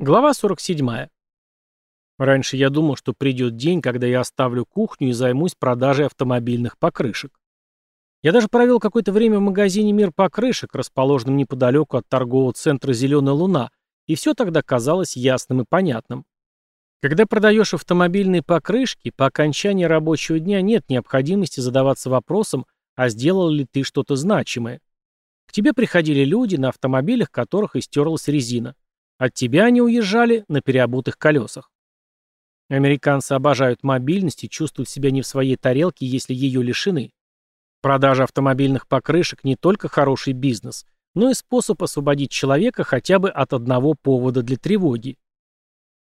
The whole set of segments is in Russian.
Глава 47. Раньше я думал, что придет день, когда я оставлю кухню и займусь продажей автомобильных покрышек. Я даже провел какое-то время в магазине «Мир покрышек», расположенном неподалеку от торгового центра «Зеленая луна», и все тогда казалось ясным и понятным. Когда продаешь автомобильные покрышки, по окончании рабочего дня нет необходимости задаваться вопросом, а сделал ли ты что-то значимое. К тебе приходили люди, на автомобилях которых истерлась резина. От тебя они уезжали на переобутых колесах. Американцы обожают мобильность и чувствуют себя не в своей тарелке, если ее лишены. Продажа автомобильных покрышек не только хороший бизнес, но и способ освободить человека хотя бы от одного повода для тревоги.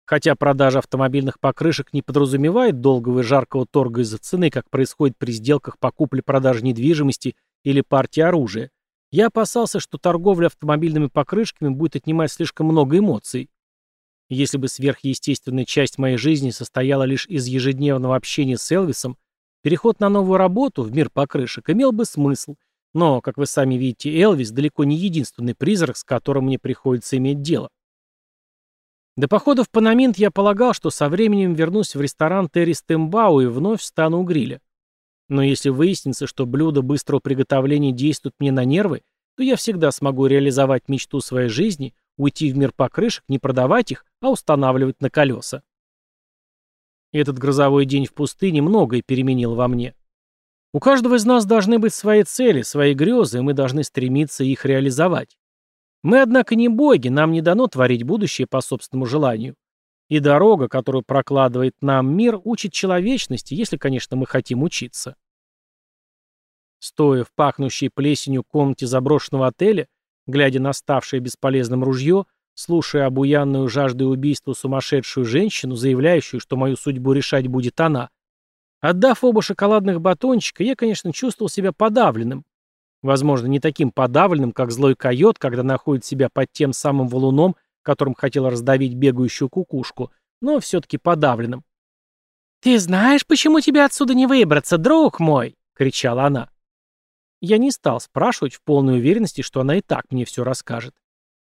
Хотя продажа автомобильных покрышек не подразумевает долгого и жаркого торга из-за цены, как происходит при сделках по купле-продаже недвижимости или партии оружия, я опасался, что торговля автомобильными покрышками будет отнимать слишком много эмоций. Если бы сверхъестественная часть моей жизни состояла лишь из ежедневного общения с Элвисом, переход на новую работу в мир покрышек имел бы смысл. Но, как вы сами видите, Элвис далеко не единственный призрак, с которым мне приходится иметь дело. До похода в Панаминт я полагал, что со временем вернусь в ресторан Терри Стембау и вновь встану у гриля. Но если выяснится, что блюда быстрого приготовления действуют мне на нервы, то я всегда смогу реализовать мечту своей жизни, уйти в мир покрышек, не продавать их, а устанавливать на колеса. Этот грозовой день в пустыне многое переменил во мне. У каждого из нас должны быть свои цели, свои грезы, и мы должны стремиться их реализовать. Мы, однако, не боги, нам не дано творить будущее по собственному желанию. И дорога, которую прокладывает нам мир, учит человечности, если, конечно, мы хотим учиться. Стоя в пахнущей плесенью комнате заброшенного отеля, глядя на ставшее бесполезным ружье, слушая обуянную жаждой убийства сумасшедшую женщину, заявляющую, что мою судьбу решать будет она, отдав оба шоколадных батончика, я, конечно, чувствовал себя подавленным. Возможно, не таким подавленным, как злой койот, когда находит себя под тем самым валуном, которым хотел раздавить бегающую кукушку, но все-таки подавленным. «Ты знаешь, почему тебе отсюда не выбраться, друг мой?» — кричала она. Я не стал спрашивать в полной уверенности, что она и так мне все расскажет.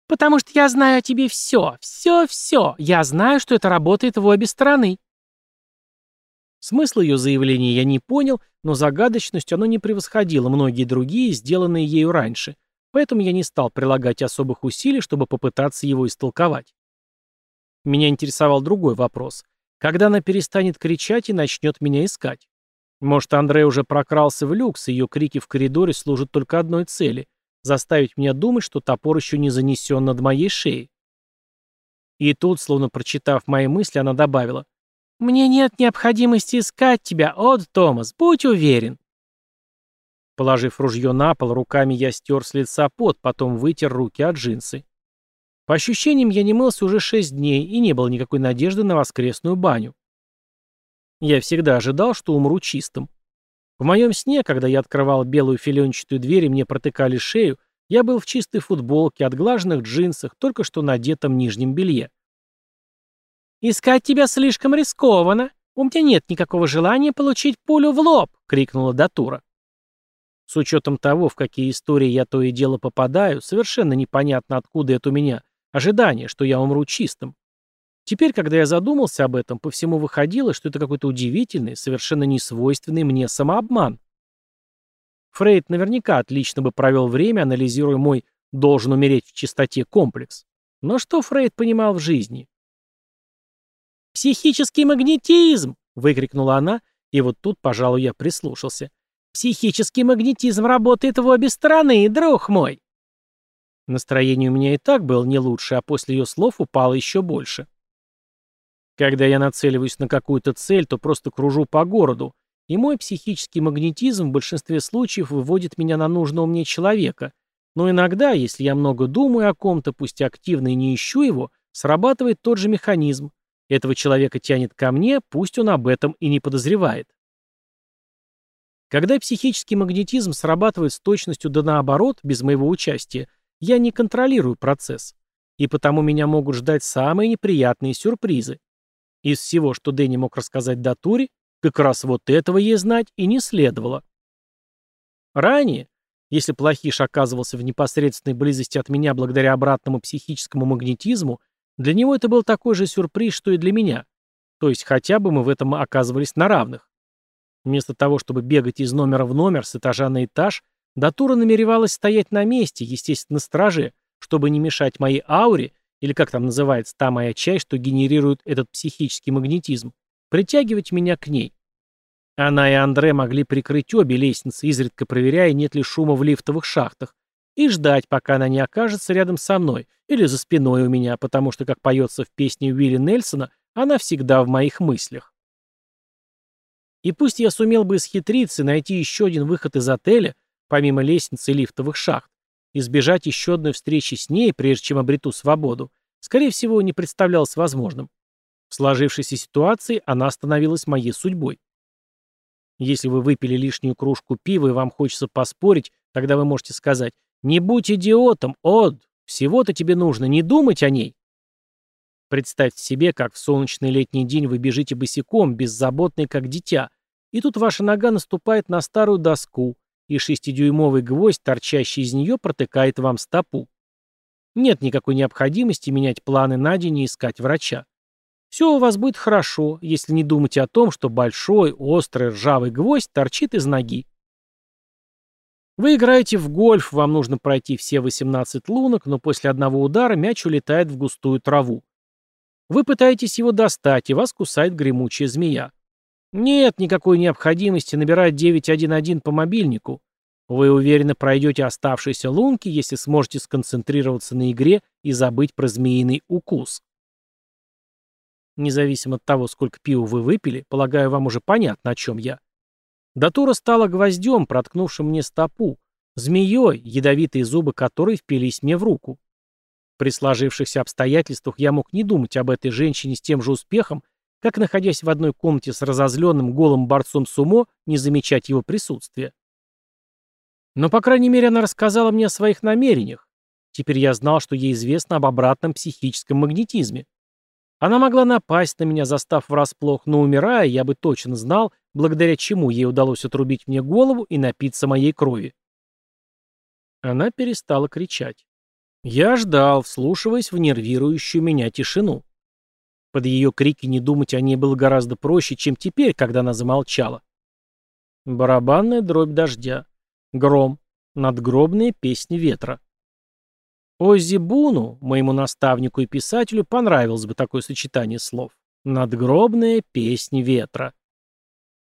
«Потому что я знаю о тебе все, все-все. Я знаю, что это работает в обе стороны». Смысл ее заявления я не понял, но загадочностью оно не превосходило многие другие, сделанные ею раньше, поэтому я не стал прилагать особых усилий, чтобы попытаться его истолковать. Меня интересовал другой вопрос. Когда она перестанет кричать и начнет меня искать? Может, Андрей уже прокрался в люкс, и ее крики в коридоре служат только одной цели — заставить меня думать, что топор еще не занесен над моей шеей. И тут, словно прочитав мои мысли, она добавила. «Мне нет необходимости искать тебя, Од Томас, будь уверен». Положив ружье на пол, руками я стер с лица пот, потом вытер руки от джинсы. По ощущениям, я не мылся уже шесть дней, и не было никакой надежды на воскресную баню. Я всегда ожидал, что умру чистым. В моем сне, когда я открывал белую филенчатую дверь и мне протыкали шею, я был в чистой футболке, отглаженных джинсах, только что надетом нижнем белье. «Искать тебя слишком рискованно. У меня нет никакого желания получить пулю в лоб!» — крикнула Датура. С учетом того, в какие истории я то и дело попадаю, совершенно непонятно, откуда это у меня ожидание, что я умру чистым. Теперь, когда я задумался об этом, по всему выходило, что это какой-то удивительный, совершенно несвойственный мне самообман. Фрейд наверняка отлично бы провел время, анализируя мой «должен умереть в чистоте» комплекс. Но что Фрейд понимал в жизни? «Психический магнетизм!» — выкрикнула она, и вот тут, пожалуй, я прислушался. Психический магнетизм работает в обе стороны, друг мой. Настроение у меня и так было не лучше, а после ее слов упало еще больше. Когда я нацеливаюсь на какую-то цель, то просто кружу по городу, и мой психический магнетизм в большинстве случаев выводит меня на нужного мне человека. Но иногда, если я много думаю о ком-то, пусть активно и не ищу его, срабатывает тот же механизм. Этого человека тянет ко мне, пусть он об этом и не подозревает. Когда психический магнетизм срабатывает с точностью да наоборот, без моего участия, я не контролирую процесс. И потому меня могут ждать самые неприятные сюрпризы. Из всего, что Дэнни мог рассказать Датуре, как раз вот этого ей знать и не следовало. Ранее, если Плохиш оказывался в непосредственной близости от меня благодаря обратному психическому магнетизму, Для него это был такой же сюрприз, что и для меня. То есть хотя бы мы в этом оказывались на равных. Вместо того, чтобы бегать из номера в номер, с этажа на этаж, Датура намеревалась стоять на месте, естественно, страже, чтобы не мешать моей ауре, или как там называется та моя часть, что генерирует этот психический магнетизм, притягивать меня к ней. Она и Андре могли прикрыть обе лестницы, изредка проверяя, нет ли шума в лифтовых шахтах, и ждать, пока она не окажется рядом со мной или за спиной у меня, потому что, как поется в песне Уилли Нельсона, она всегда в моих мыслях. И пусть я сумел бы исхитриться и найти еще один выход из отеля, помимо лестницы и лифтовых шахт, избежать еще одной встречи с ней, прежде чем обрету свободу, скорее всего, не представлялось возможным. В сложившейся ситуации она становилась моей судьбой. Если вы выпили лишнюю кружку пива и вам хочется поспорить, тогда вы можете сказать «Не будь идиотом, Од, всего-то тебе нужно не думать о ней». Представьте себе, как в солнечный летний день вы бежите босиком, беззаботный как дитя, и тут ваша нога наступает на старую доску, и шестидюймовый гвоздь, торчащий из нее, протыкает вам стопу. Нет никакой необходимости менять планы на день и искать врача. Все у вас будет хорошо, если не думать о том, что большой, острый, ржавый гвоздь торчит из ноги. Вы играете в гольф, вам нужно пройти все 18 лунок, но после одного удара мяч улетает в густую траву. Вы пытаетесь его достать, и вас кусает гремучая змея. Нет никакой необходимости набирать 911 по мобильнику. Вы уверенно пройдете оставшиеся лунки, если сможете сконцентрироваться на игре и забыть про змеиный укус. Независимо от того, сколько пива вы выпили, полагаю, вам уже понятно, о чем я. Датура стала гвоздем, проткнувшим мне стопу, змеей, ядовитые зубы которой впились мне в руку. При сложившихся обстоятельствах я мог не думать об этой женщине с тем же успехом, как, находясь в одной комнате с разозленным голым борцом сумо, не замечать его присутствия. Но, по крайней мере, она рассказала мне о своих намерениях. Теперь я знал, что ей известно об обратном психическом магнетизме. Она могла напасть на меня, застав врасплох, но умирая, я бы точно знал, благодаря чему ей удалось отрубить мне голову и напиться моей крови. Она перестала кричать. Я ждал, вслушиваясь в нервирующую меня тишину. Под ее крики не думать о ней было гораздо проще, чем теперь, когда она замолчала. Барабанная дробь дождя. Гром. Надгробные песни ветра. Оззи Буну, моему наставнику и писателю, понравилось бы такое сочетание слов. Надгробные песни ветра.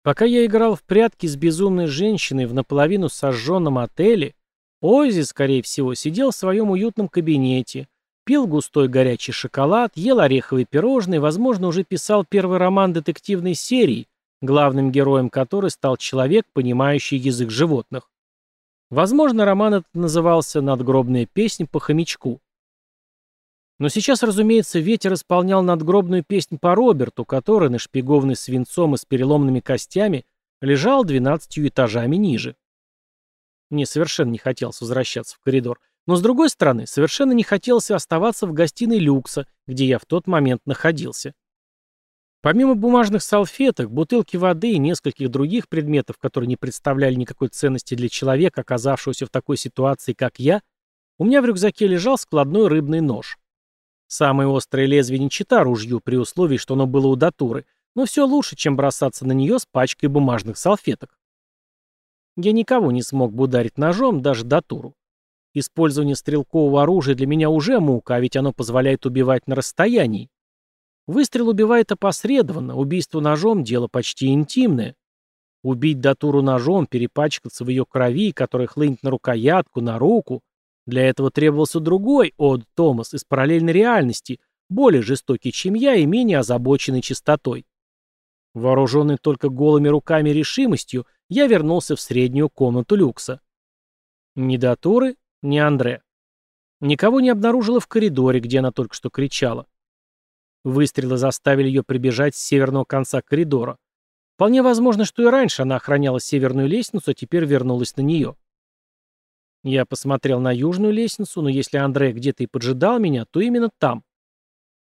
Пока я играл в прятки с безумной женщиной в наполовину сожженном отеле, Оззи, скорее всего, сидел в своем уютном кабинете, пил густой горячий шоколад, ел ореховые пирожные, возможно, уже писал первый роман детективной серии, главным героем которой стал человек, понимающий язык животных. Возможно, роман этот назывался «Надгробная песня по хомячку». Но сейчас, разумеется, ветер исполнял надгробную песнь по Роберту, который, нашпигованный свинцом и с переломными костями, лежал двенадцатью этажами ниже. Мне совершенно не хотелось возвращаться в коридор. Но, с другой стороны, совершенно не хотелось оставаться в гостиной люкса, где я в тот момент находился. Помимо бумажных салфеток, бутылки воды и нескольких других предметов, которые не представляли никакой ценности для человека, оказавшегося в такой ситуации, как я, у меня в рюкзаке лежал складной рыбный нож. Самое острое лезвие не чита ружью, при условии, что оно было у датуры, но все лучше, чем бросаться на нее с пачкой бумажных салфеток. Я никого не смог бы ударить ножом, даже датуру. Использование стрелкового оружия для меня уже мука, а ведь оно позволяет убивать на расстоянии. Выстрел убивает опосредованно, убийство ножом – дело почти интимное. Убить датуру ножом, перепачкаться в ее крови, которая хлынет на рукоятку, на руку – для этого требовался другой Од Томас из параллельной реальности, более жестокий, чем я и менее озабоченный чистотой. Вооруженный только голыми руками решимостью, я вернулся в среднюю комнату люкса. Ни Датуры, ни Андре. Никого не обнаружила в коридоре, где она только что кричала. Выстрелы заставили ее прибежать с северного конца коридора. Вполне возможно, что и раньше она охраняла северную лестницу, а теперь вернулась на нее. Я посмотрел на южную лестницу, но если Андре где-то и поджидал меня, то именно там.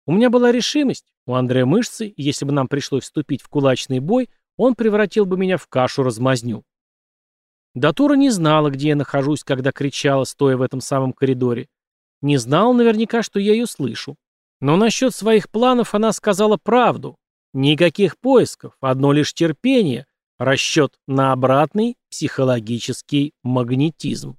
У меня была решимость, у Андрея мышцы, если бы нам пришлось вступить в кулачный бой, он превратил бы меня в кашу-размазню. Датура не знала, где я нахожусь, когда кричала, стоя в этом самом коридоре. Не знала наверняка, что я ее слышу. Но насчет своих планов она сказала правду. Никаких поисков, одно лишь терпение, расчет на обратный психологический магнетизм.